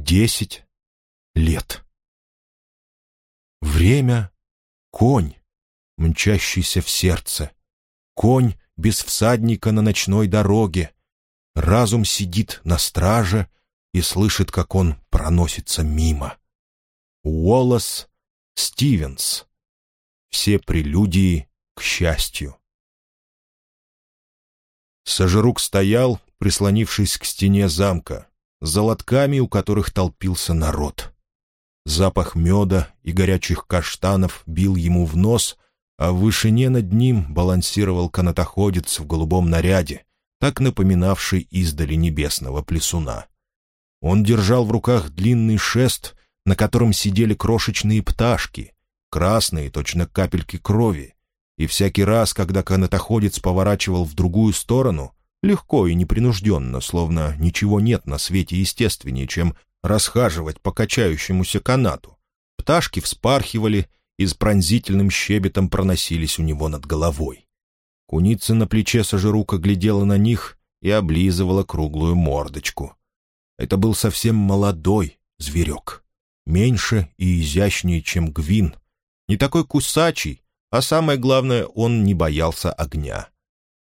Десять лет. Время — конь, мчащийся в сердце. Конь без всадника на ночной дороге. Разум сидит на страже и слышит, как он проносится мимо. Уоллес Стивенс. Все прелюдии к счастью. Сожрук стоял, прислонившись к стене замка, за лотками, у которых толпился народ. Запах меда и горячих каштанов бил ему в нос, а в вышине над ним балансировал канатоходец в голубом наряде, так напоминавший издали небесного плесуна. Он держал в руках длинный шест, на котором сидели крошечные пташки, красные, точно капельки крови, и всякий раз, когда канатоходец поворачивал в другую сторону, легко и непринужденно, словно ничего нет на свете естественнее, чем расхаживать по качающемуся канату. Пташки вспархивали и с пронзительным щебетом проносились у него над головой. Куница на плече Сожирука глядела на них и облизывала круглую мордочку. Это был совсем молодой зверек, меньше и изящнее, чем Гвин. Не такой кусачий, а самое главное, он не боялся огня.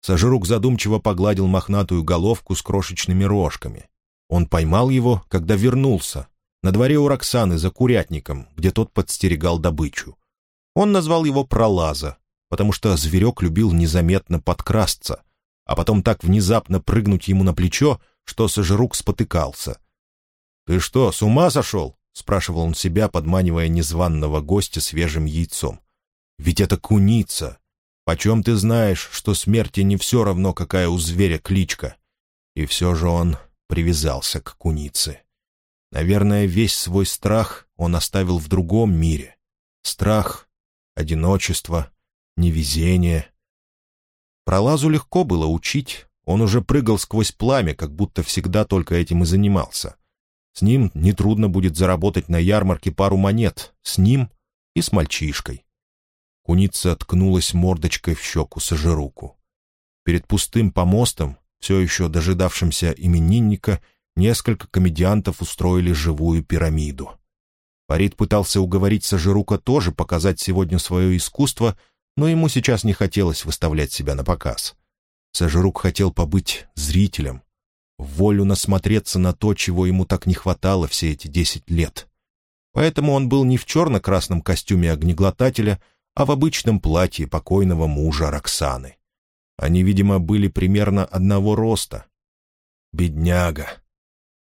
Сожрук задумчиво погладил мохнатую головку с крошечными рожками. Он поймал его, когда вернулся, на дворе у Роксаны за курятником, где тот подстерегал добычу. Он назвал его Пролаза, потому что зверек любил незаметно подкрасться, а потом так внезапно прыгнуть ему на плечо, что Сожрук спотыкался. «Ты что, с ума сошел?» — спрашивал он себя, подманивая незваного гостя свежим яйцом. «Ведь это куница. Почем ты знаешь, что смерти не все равно, какая у зверя кличка?» И все же он привязался к кунице. Наверное, весь свой страх он оставил в другом мире. Страх, одиночество, невезение. Пролазу легко было учить, он уже прыгал сквозь пламя, как будто всегда только этим и занимался. С ним нетрудно будет заработать на ярмарке пару монет, с ним и с мальчишкой. Куница ткнулась мордочкой в щеку сожируку. Перед пустым помостом все еще дожидавшимся именинника, несколько комедиантов устроили живую пирамиду. Фарид пытался уговорить Сажирука тоже показать сегодня свое искусство, но ему сейчас не хотелось выставлять себя на показ. Сажирук хотел побыть зрителем, волю насмотреться на то, чего ему так не хватало все эти десять лет. Поэтому он был не в черно-красном костюме огнеглотателя, а в обычном платье покойного мужа Роксаны. Они, видимо, были примерно одного роста. Бедняга.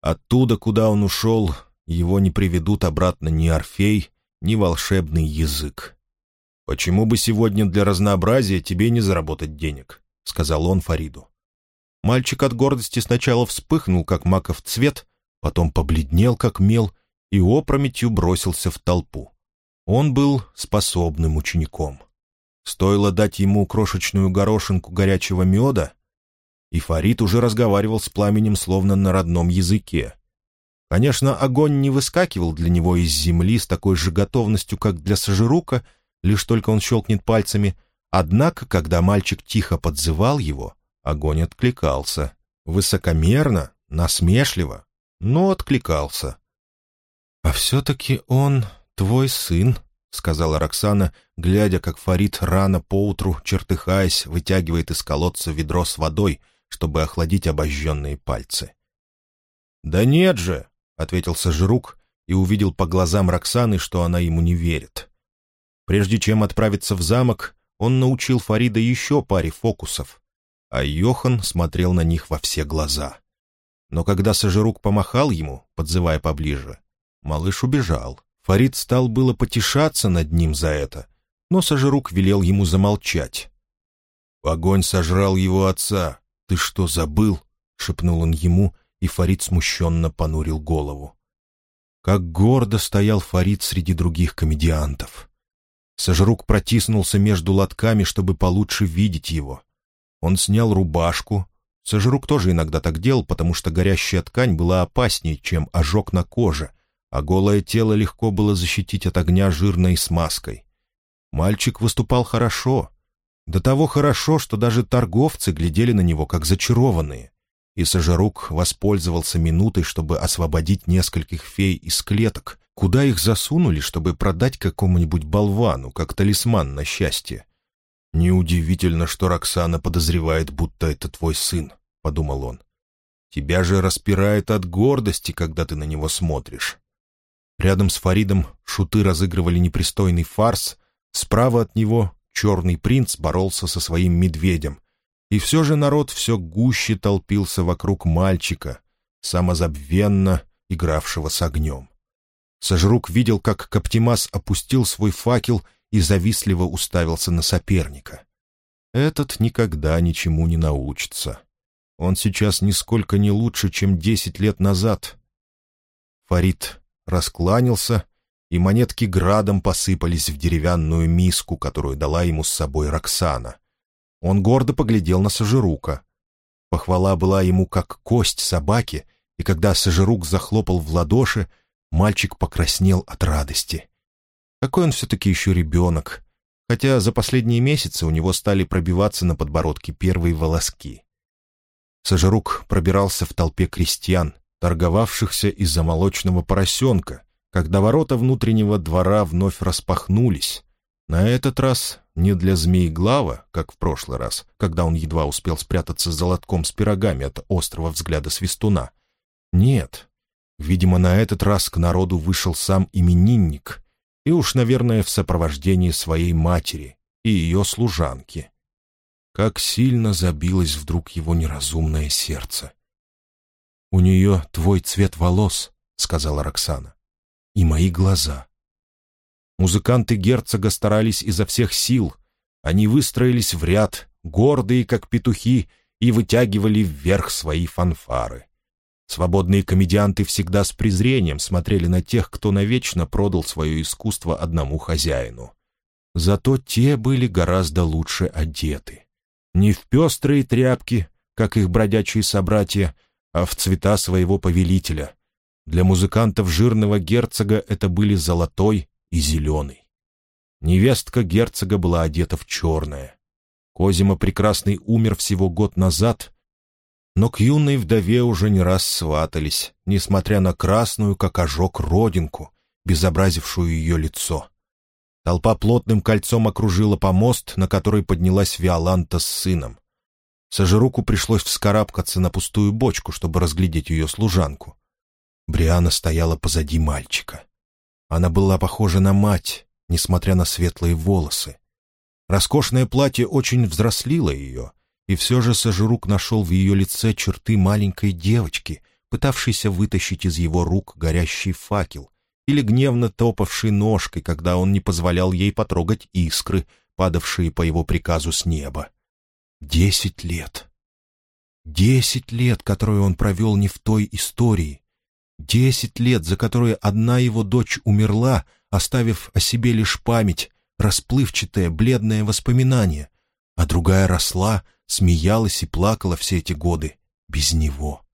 Оттуда, куда он ушел, его не приведут обратно ни Орфей, ни волшебный язык. «Почему бы сегодня для разнообразия тебе не заработать денег?» — сказал он Фариду. Мальчик от гордости сначала вспыхнул, как маков цвет, потом побледнел, как мел, и опрометью бросился в толпу. Он был способным учеником. Стоило дать ему крошечную горошинку горячего меда, и Фарид уже разговаривал с пламенем словно на родном языке. Конечно, огонь не выскакивал для него из земли с такой же готовностью, как для Сажирука, лишь только он щелкнет пальцами, однако, когда мальчик тихо подзывал его, огонь откликался. Высокомерно, насмешливо, но откликался. «А все-таки он твой сын», — сказала Роксана, глядя, как Фарид рано поутру, чертыхаясь, вытягивает из колодца ведро с водой, чтобы охладить обожженные пальцы. «Да нет же!» — ответил Сажирук и увидел по глазам Роксаны, что она ему не верит. Прежде чем отправиться в замок, он научил Фарида еще паре фокусов, а Йохан смотрел на них во все глаза. Но когда Сажирук помахал ему, подзывая поближе, малыш убежал. Фарид стал было потешаться над ним за это, но Сажирук велел ему замолчать. «Огонь сожрал его отца. Ты что, забыл?» — шепнул он ему, и Фарид смущенно понурил голову. Как гордо стоял Фарид среди других комедиантов. Сожрук протиснулся между лотками, чтобы получше видеть его. Он снял рубашку. Сожрук тоже иногда так делал, потому что горящая ткань была опаснее, чем ожог на коже, а голое тело легко было защитить от огня жирной смазкой. Мальчик выступал хорошо. До того хорошо, что даже торговцы глядели на него как зачарованные. и Сажерук воспользовался минутой, чтобы освободить нескольких фей из клеток, куда их засунули, чтобы продать какому-нибудь болвану, как талисман на счастье. «Неудивительно, что Роксана подозревает, будто это твой сын», — подумал он. «Тебя же распирает от гордости, когда ты на него смотришь». Рядом с Фаридом шуты разыгрывали непристойный фарс, справа от него черный принц боролся со своим медведем. И все же народ все гуще толпился вокруг мальчика, самозабвенно игравшего с огнем. Сожрук видел, как Каптимас опустил свой факел и завистливо уставился на соперника. Этот никогда ничему не научится. Он сейчас нисколько не лучше, чем десять лет назад. Фарид раскланялся, и монетки градом посыпались в деревянную миску, которую дала ему с собой Роксана. Он гордо поглядел на Сажирука. Похвала была ему как кость собаки, и когда Сажирук захлопал в ладоши, мальчик покраснел от радости. Какой он все-таки еще ребенок, хотя за последние месяцы у него стали пробиваться на подбородке первые волоски. Сажирук пробирался в толпе крестьян, торговавшихся из-за молочного поросенка, когда ворота внутреннего двора вновь распахнулись. На этот раз не для змееглава, как в прошлый раз, когда он едва успел спрятаться за лотком с пирогами от острого взгляда свистуна. Нет, видимо, на этот раз к народу вышел сам именинник, и уж, наверное, в сопровождении своей матери и ее служанки. Как сильно забилось вдруг его неразумное сердце. «У нее твой цвет волос», — сказала Роксана, — «и мои глаза». Музыканты герцога старались изо всех сил. Они выстроились в ряд, гордые, как петухи, и вытягивали вверх свои фанфары. Свободные комедианты всегда с презрением смотрели на тех, кто навечно продал свое искусство одному хозяину. Зато те были гораздо лучше одеты. Не в пестрые тряпки, как их бродячие собратья, а в цвета своего повелителя. Для музыкантов жирного герцога это были золотой и зеленый. Невестка герцога была одета в черное. Козима Прекрасный умер всего год назад, но к юной вдове уже не раз сватались, несмотря на красную, как ожог, родинку, безобразившую ее лицо. Толпа плотным кольцом окружила помост, на который поднялась Виоланта с сыном. Сажируку пришлось вскарабкаться на пустую бочку, чтобы разглядеть ее служанку. Бриана стояла позади мальчика. Она была похожа на мать, несмотря на светлые волосы. Роскошное платье очень взрослило ее, и все же Сажирук нашел в ее лице черты маленькой девочки, пытавшейся вытащить из его рук горящий факел, или гневно топавшей ножкой, когда он не позволял ей потрогать искры, падавшие по его приказу с неба. Десять лет. Десять лет, которые он провел не в той истории. Десять лет, за которые одна его дочь умерла, оставив о себе лишь память, расплывчатое, бледное воспоминание, а другая росла, смеялась и плакала все эти годы без него.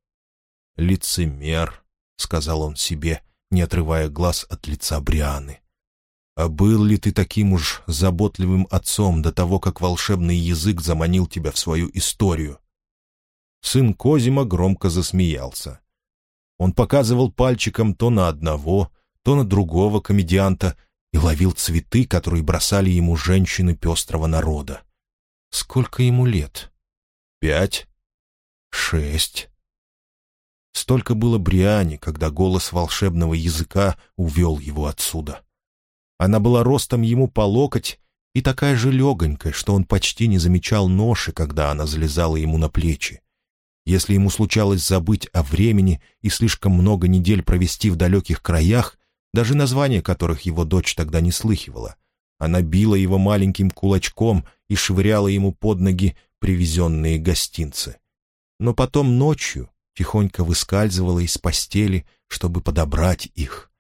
«Лицемер», — сказал он себе, не отрывая глаз от лица Брианы. А был ли ты таким уж заботливым отцом до того, как волшебный язык заманил тебя в свою историю? Сын Козима громко засмеялся. Он показывал пальчиком то на одного, то на другого комедианта и ловил цветы, которые бросали ему женщины пестрого народа. Сколько ему лет? Пять? Шесть? Столько было Бриане, когда голос волшебного языка увел его отсюда. Она была ростом ему по локоть и такая же легонькая, что он почти не замечал ноши, когда она залезала ему на плечи. Если ему случалось забыть о времени и слишком много недель провести в далеких краях, даже названия которых его дочь тогда не слыхивала, она била его маленьким кулачком и швыряла ему под ноги привезенные гостинцы. Но потом ночью тихонько выскальзывала из постели, чтобы подобрать их.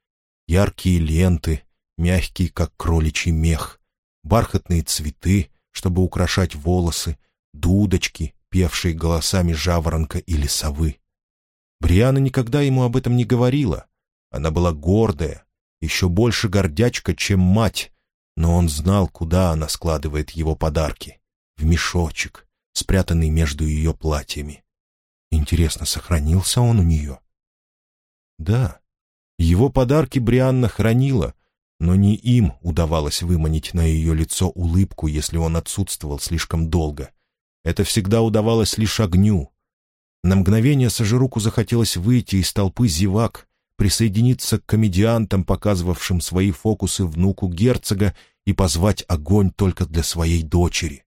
Яркие ленты, мягкий, как кроличий мех, бархатные цветы, чтобы украшать волосы, дудочки, певшие голосами жаворонка или совы. Бриана никогда ему об этом не говорила. Она была гордая, еще больше гордячка, чем мать, но он знал, куда она складывает его подарки. В мешочек, спрятанный между ее платьями. Интересно, сохранился он у нее? Да, его подарки Брианна хранила, но не им удавалось выманить на ее лицо улыбку, если он отсутствовал слишком долго. Это всегда удавалось лишь огню. На мгновение Сажируку захотелось выйти из толпы зевак, присоединиться к комедиантам, показывавшим свои фокусы внуку герцога, и позвать огонь только для своей дочери.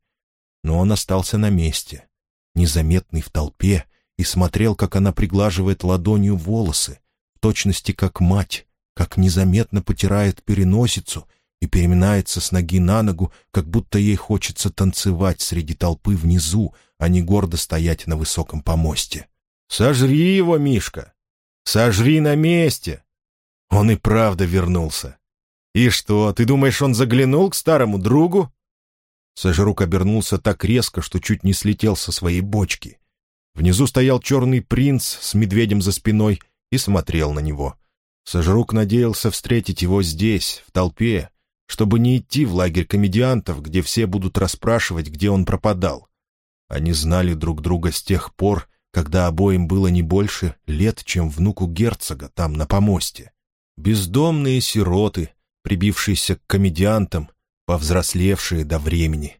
Но он остался на месте, незаметный в толпе, и смотрел, как она приглаживает ладонью волосы, в точности как мать, как незаметно потирает переносицу и переминается с ноги на ногу, как будто ей хочется танцевать среди толпы внизу, а не гордо стоять на высоком помосте. «Сожри его, Мишка! Сожри на месте!» Он и правда вернулся. «И что, ты думаешь, он заглянул к старому другу?» Сожрук обернулся так резко, что чуть не слетел со своей бочки. Внизу стоял черный принц с медведем за спиной и смотрел на него. Сожрук надеялся встретить его здесь, в толпе, чтобы не идти в лагерь комедиантов, где все будут расспрашивать, где он пропадал. Они знали друг друга с тех пор, когда обоим было не больше лет, чем внуку герцога там, на помосте. Бездомные сироты, прибившиеся к комедиантам, повзрослевшие до времени.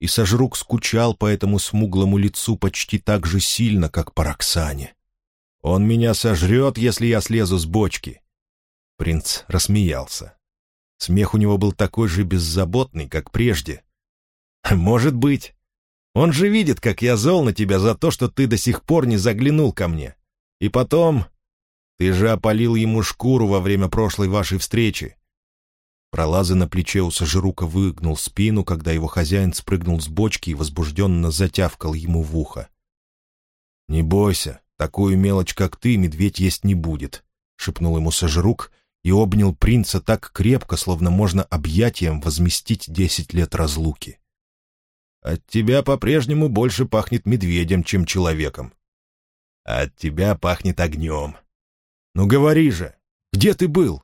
И Сожрук скучал по этому смуглому лицу почти так же сильно, как по Роксане. «Он меня сожрет, если я слезу с бочки!» Принц рассмеялся. Смех у него был такой же беззаботный, как прежде. «Может быть. Он же видит, как я зол на тебя за то, что ты до сих пор не заглянул ко мне. И потом... Ты же опалил ему шкуру во время прошлой вашей встречи. Пролазы на плече у Сажирука выгнул спину, когда его хозяин спрыгнул с бочки и возбужденно затявкал ему в ухо. «Не бойся, такую мелочь, как ты, медведь есть не будет», — шепнул ему Сажирук и обнял принца так крепко, словно можно объятием возместить десять лет разлуки. «От тебя по-прежнему больше пахнет медведем, чем человеком. от тебя пахнет огнем. Ну говори же, где ты был?»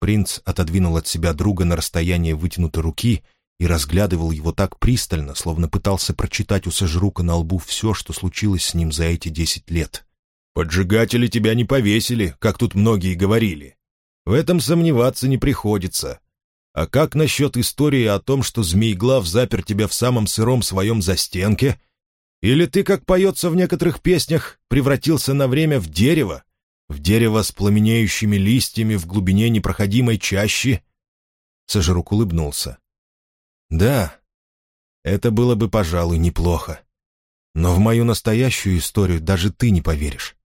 Принц отодвинул от себя друга на расстояние вытянутой руки и разглядывал его так пристально, словно пытался прочитать у Сажрука на лбу все, что случилось с ним за эти десять лет. «Поджигатели тебя не повесили, как тут многие говорили. В этом сомневаться не приходится. А как насчет истории о том, что Змееглав запер тебя в самом сыром своем застенке? Или ты, как поется в некоторых песнях, превратился на время в дерево, в дерево с пламенеющими листьями в глубине непроходимой чащи?» Сажирук улыбнулся. «Да, это было бы, пожалуй, неплохо. Но в мою настоящую историю даже ты не поверишь».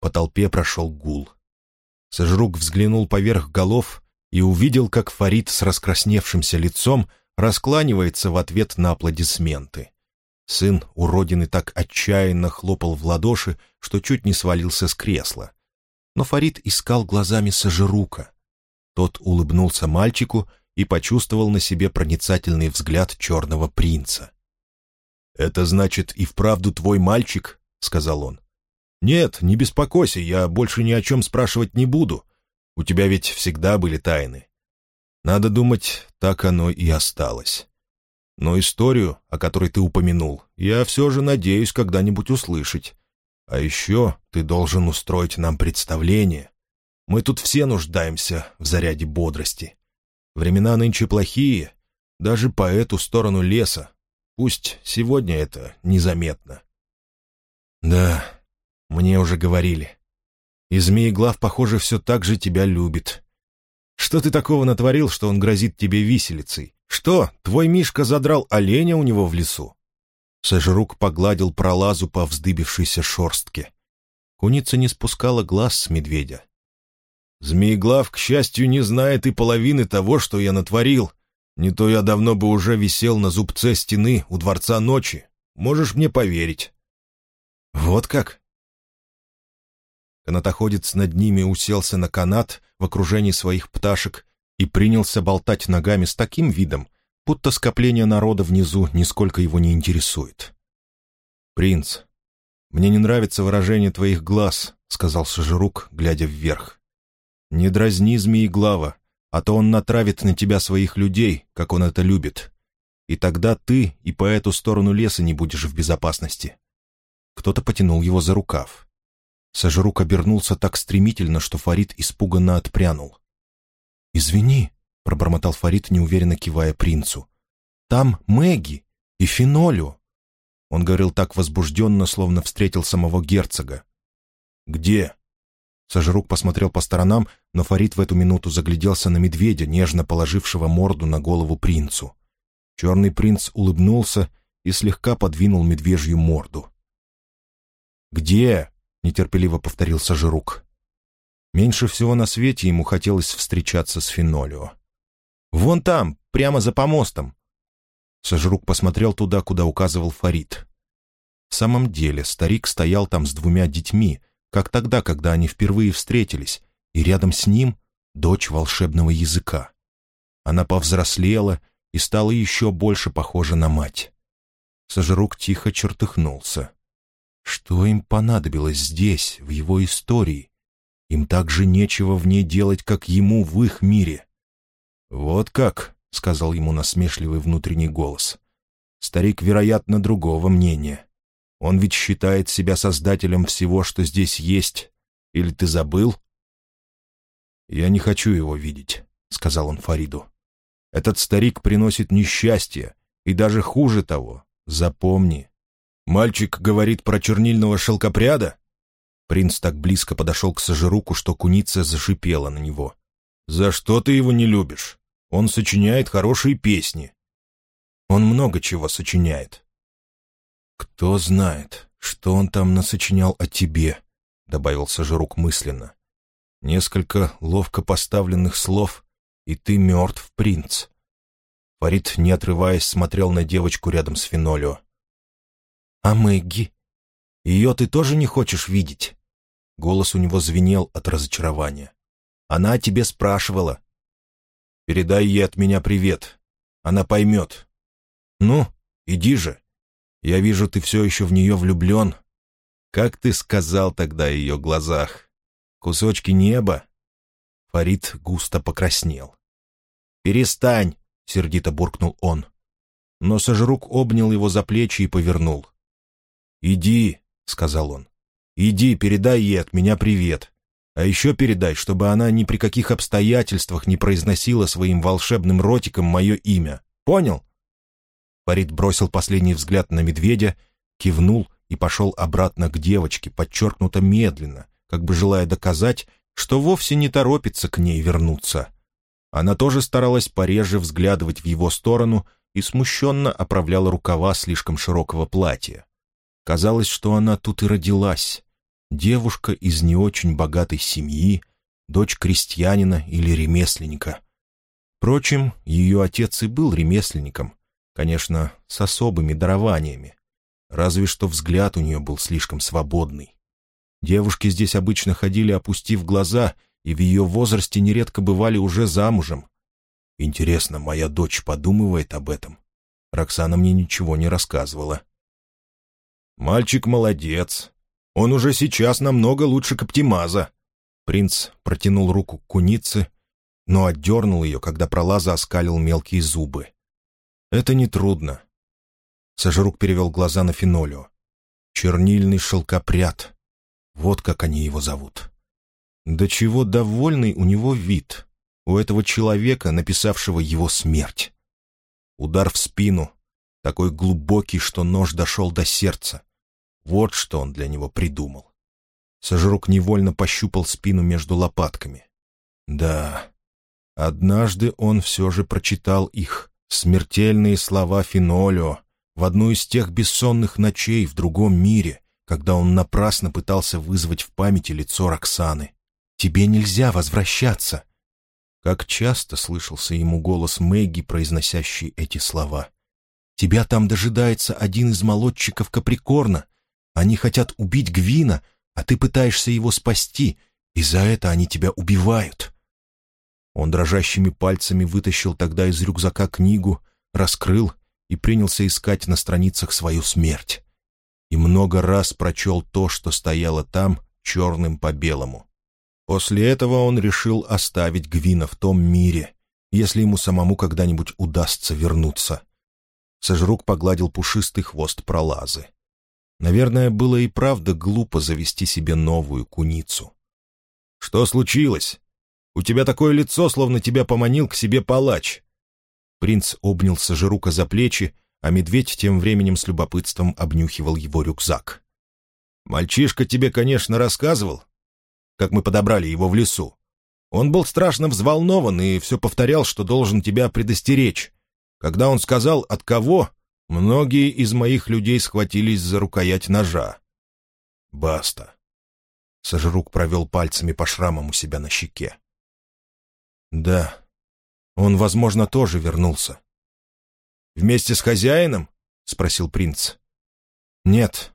По толпе прошел гул. Сажрук взглянул поверх голов и увидел, как Фарид с раскрасневшимся лицом раскланивается в ответ на аплодисменты. Сын уродины так отчаянно хлопал в ладоши, что чуть не свалился с кресла но Фарид искал глазами Сажирука. Тот улыбнулся мальчику и почувствовал на себе проницательный взгляд черного принца. «Это значит и вправду твой мальчик?» — сказал он. «Нет, не беспокойся, я больше ни о чем спрашивать не буду. У тебя ведь всегда были тайны. Надо думать, так оно и осталось. Но историю, о которой ты упомянул, я все же надеюсь когда-нибудь услышать. А еще ты должен устроить нам представление. Мы тут все нуждаемся в заряде бодрости. Времена нынче плохие, даже по эту сторону леса. Пусть сегодня это незаметно. Да, мне уже говорили. И Змееглав, похоже, все так же тебя любит. Что ты такого натворил, что он грозит тебе виселицей? Что, твой Мишка задрал оленя у него в лесу? Сожрук погладил пролазу по вздыбившейся шорстке. Куница не спускала глаз с медведя. «Змееглав, к счастью, не знает и половины того, что я натворил. Не то я давно бы уже висел на зубце стены у Дворца Ночи. Можешь мне поверить». «Вот как?» Канатоходец над ними уселся на канат в окружении своих пташек и принялся болтать ногами с таким видом, будто скопление народа внизу нисколько его не интересует. «Принц, мне не нравится выражение твоих глаз», — сказал Сажирук, глядя вверх. «Не дразни змееглава, а то он натравит на тебя своих людей, как он это любит. И тогда ты и по эту сторону леса не будешь в безопасности. Кто-то потянул его за рукав. Сожрук обернулся так стремительно, что Фарид испуганно отпрянул. «Извини», — пробормотал Фарид, неуверенно кивая принцу. «Там Мэгги и Фенолю». Он говорил так возбужденно, словно встретил самого герцога. «Где?» Сожрук посмотрел по сторонам, но Фарид в эту минуту загляделся на медведя, нежно положившего морду на голову принцу. Черный принц улыбнулся и слегка подвинул медвежью морду. «Где?» — нетерпеливо повторил Сожрук. Меньше всего на свете ему хотелось встречаться с Фенолио. «Вон там, прямо за помостом!» Сожрук посмотрел туда, куда указывал Фарид. В самом деле старик стоял там с двумя детьми, как тогда, когда они впервые встретились, и рядом с ним дочь волшебного языка. Она повзрослела и стала еще больше похожа на мать. Сожрук тихо чертыхнулся. Что им понадобилось здесь, в его истории? Им также нечего в ней делать, как ему в их мире. «Вот как», — сказал ему насмешливый внутренний голос. «Старик, вероятно, другого мнения. Он ведь считает себя создателем всего, что здесь есть. Или ты забыл?» «Я не хочу его видеть», — сказал он Фариду. «Этот старик приносит несчастье, и даже хуже того. Запомни, «Мальчик говорит про чернильного шелкопряда?» Принц так близко подошел к Сажируку, что куница зашипела на него. «За что ты его не любишь? Он сочиняет хорошие песни». «Он много чего сочиняет». «Кто знает, что он там насочинял о тебе», — добавил Сажирук мысленно. «Несколько ловко поставленных слов, и ты мертв, принц». Фарид, не отрываясь, смотрел на девочку рядом с Фенолио. «А Мэгги? Ее ты тоже не хочешь видеть?» Голос у него звенел от разочарования. «Она о тебе спрашивала». «Передай ей от меня привет. Она поймет». «Ну, иди же. Я вижу, ты все еще в нее влюблен. Как ты сказал тогда о ее глазах? Кусочки неба?» Фарид густо покраснел. «Перестань!» — сердито буркнул он. Но Сожрук обнял его за плечи и повернул. «Иди», — сказал он. «Иди, передай ей от меня привет. А еще передай, чтобы она ни при каких обстоятельствах не произносила своим волшебным ротиком мое имя. Понял?» Фарид бросил последний взгляд на медведя, кивнул и пошел обратно к девочке, подчеркнуто медленно, как бы желая доказать, что вовсе не торопится к ней вернуться. Она тоже старалась пореже взглядывать в его сторону и смущенно оправляла рукава слишком широкого платья. Казалось, что она тут и родилась. Девушка из не очень богатой семьи, дочь крестьянина или ремесленника. Впрочем, ее отец и был ремесленником, конечно, с особыми дарованиями. Разве что взгляд у нее был слишком свободный. Девушки здесь обычно ходили, опустив глаза, и в ее возрасте нередко бывали уже замужем. Интересно, моя дочь подумывает об этом? Роксана мне ничего не рассказывала. «Мальчик молодец. Он уже сейчас намного лучше Каптимаза». Принц протянул руку к кунице, но отдернул ее, когда пролаза оскалил мелкие зубы. «Это нетрудно». Сожрук перевел глаза на Фенолио. «Чернильный шелкопряд. Вот как они его зовут. До чего довольный у него вид, у этого человека, написавшего его смерть. Удар в спину, такой глубокий, что нож дошел до сердца. Вот что он для него придумал. Сожрук невольно пощупал спину между лопатками. Да, однажды он все же прочитал их, смертельные слова Фенолио, в одну из тех бессонных ночей в другом мире, когда он напрасно пытался вызвать в памяти лицо Роксаны. «Тебе нельзя возвращаться!» Как часто слышался ему голос Мэгги, произносящий эти слова. «Тебя там дожидается один из молодчиков Каприкорна, они хотят убить Гвина, а ты пытаешься его спасти, и за это они тебя убивают». Он дрожащими пальцами вытащил тогда из рюкзака книгу, раскрыл и принялся искать на страницах свою смерть. И много раз прочел то, что стояло там, черным по белому. После этого он решил оставить Гвина в том мире, если ему самому когда-нибудь удастся вернуться. Сожрук погладил пушистый хвост пролазы. Наверное, было и правда глупо завести себе новую куницу. «Что случилось? У тебя такое лицо, словно тебя поманил к себе палач». Принц обнял Сажирука за плечи, а медведь тем временем с любопытством обнюхивал его рюкзак. «Мальчишка тебе, конечно, рассказывал, как мы подобрали его в лесу. Он был страшно взволнован и все повторял, что должен тебя предостеречь. Когда он сказал «от кого», многие из моих людей схватились за рукоять ножа. Баста. Сожрук провел пальцами по шрамам у себя на щеке. «Да, он, возможно, тоже вернулся». «Вместе с хозяином?» — спросил принц. «Нет,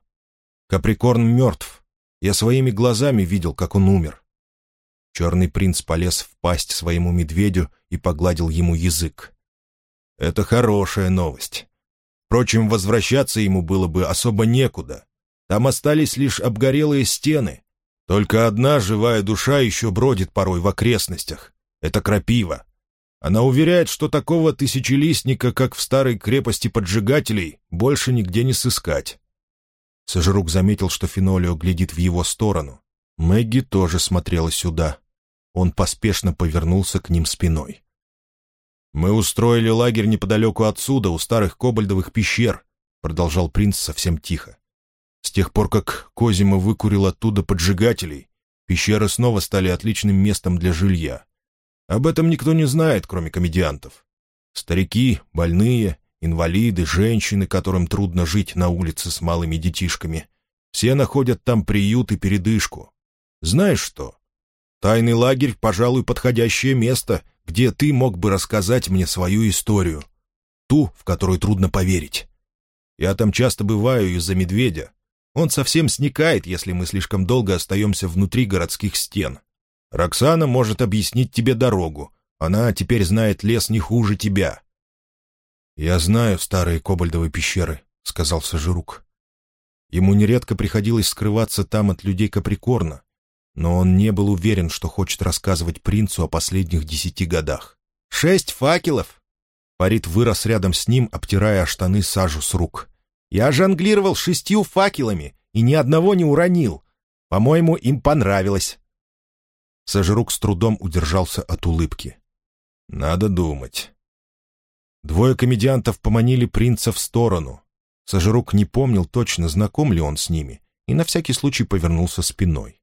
Каприкорн мертв. Я своими глазами видел, как он умер». Черный принц полез в пасть своему медведю и погладил ему язык. «Это хорошая новость. Впрочем, возвращаться ему было бы особо некуда. Там остались лишь обгорелые стены. Только одна живая душа еще бродит порой в окрестностях. Это крапива. Она уверяет, что такого тысячелистника, как в старой крепости поджигателей, больше нигде не сыскать. Сожрук заметил, что Фенолио глядит в его сторону. Мэгги тоже смотрела сюда. Он поспешно повернулся к ним спиной. «Мы устроили лагерь неподалеку отсюда, у старых кобальдовых пещер», — продолжал принц совсем тихо. «С тех пор, как Козима выкурил оттуда поджигателей, пещеры снова стали отличным местом для жилья. Об этом никто не знает, кроме комедиантов. Старики, больные, инвалиды, женщины, которым трудно жить на улице с малыми детишками. Все находят там приют и передышку. Знаешь что? Тайный лагерь, пожалуй, подходящее место, где ты мог бы рассказать мне свою историю. Ту, в которую трудно поверить. Я там часто бываю из-за медведя. Он совсем сникает, если мы слишком долго остаемся внутри городских стен. Роксана может объяснить тебе дорогу. Она теперь знает лес не хуже тебя». «Я знаю старые кобальдовые пещеры», — сказал Сажирук. Ему нередко приходилось скрываться там от людей Каприкорна, но он не был уверен, что хочет рассказывать принцу о последних десяти годах. «Шесть факелов!» Парит вырос рядом с ним, обтирая штаны сажу с рук. «Я жонглировал шестью факелами и ни одного не уронил. По-моему, им понравилось. Сожрук с трудом удержался от улыбки. «Надо думать». Двое комедиантов поманили принца в сторону. Сожрук не помнил точно, знаком ли он с ними, и на всякий случай повернулся спиной.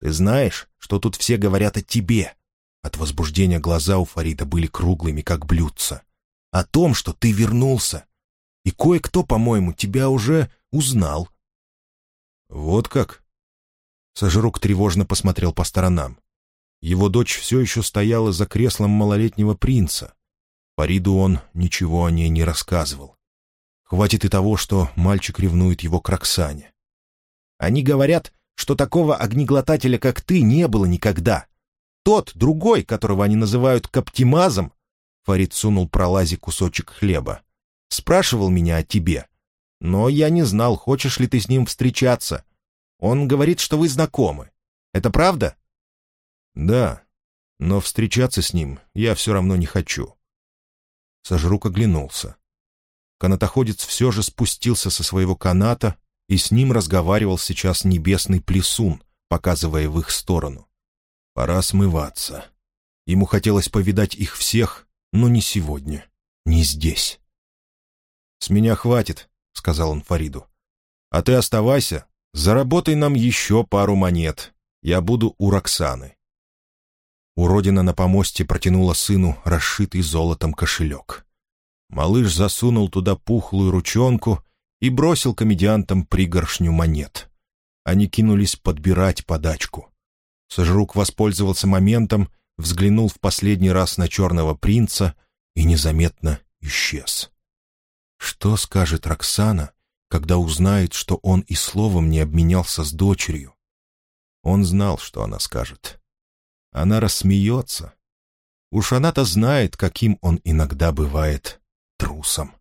«Ты знаешь, что тут все говорят о тебе?» От возбуждения глаза у Фарида были круглыми, как блюдца. «О том, что ты вернулся. И кое-кто, по-моему, тебя уже узнал». «Вот как?» Сожрук тревожно посмотрел по сторонам. Его дочь все еще стояла за креслом малолетнего принца. Париду он ничего о ней не рассказывал. Хватит и того, что мальчик ревнует его к Роксане. Они говорят, что такого огнеглотателя, как ты, не было никогда. Тот, другой, которого они называют Каптимазом, Фарид сунул пролази кусочек хлеба, спрашивал меня о тебе. Но я не знал, хочешь ли ты с ним встречаться, он говорит, что вы знакомы. Это правда?» «Да, но встречаться с ним я все равно не хочу». Сожрук оглянулся. Канатоходец все же спустился со своего каната, и с ним разговаривал сейчас небесный плесун, показывая в их сторону. Пора смываться. Ему хотелось повидать их всех, но не сегодня, не здесь. «С меня хватит», — сказал он Фариду. «А ты оставайся, Заработай нам еще пару монет. Я буду у Роксаны». Уродина на помосте протянула сыну расшитый золотом кошелек. Малыш засунул туда пухлую ручонку и бросил комедиантам пригоршню монет. Они кинулись подбирать подачку. Сожрук воспользовался моментом, взглянул в последний раз на черного принца и незаметно исчез. Что скажет Роксана, когда узнает, что он и словом не обменялся с дочерью. Он знал, что она скажет. Она рассмеется. Уж она-то знает, каким он иногда бывает трусом.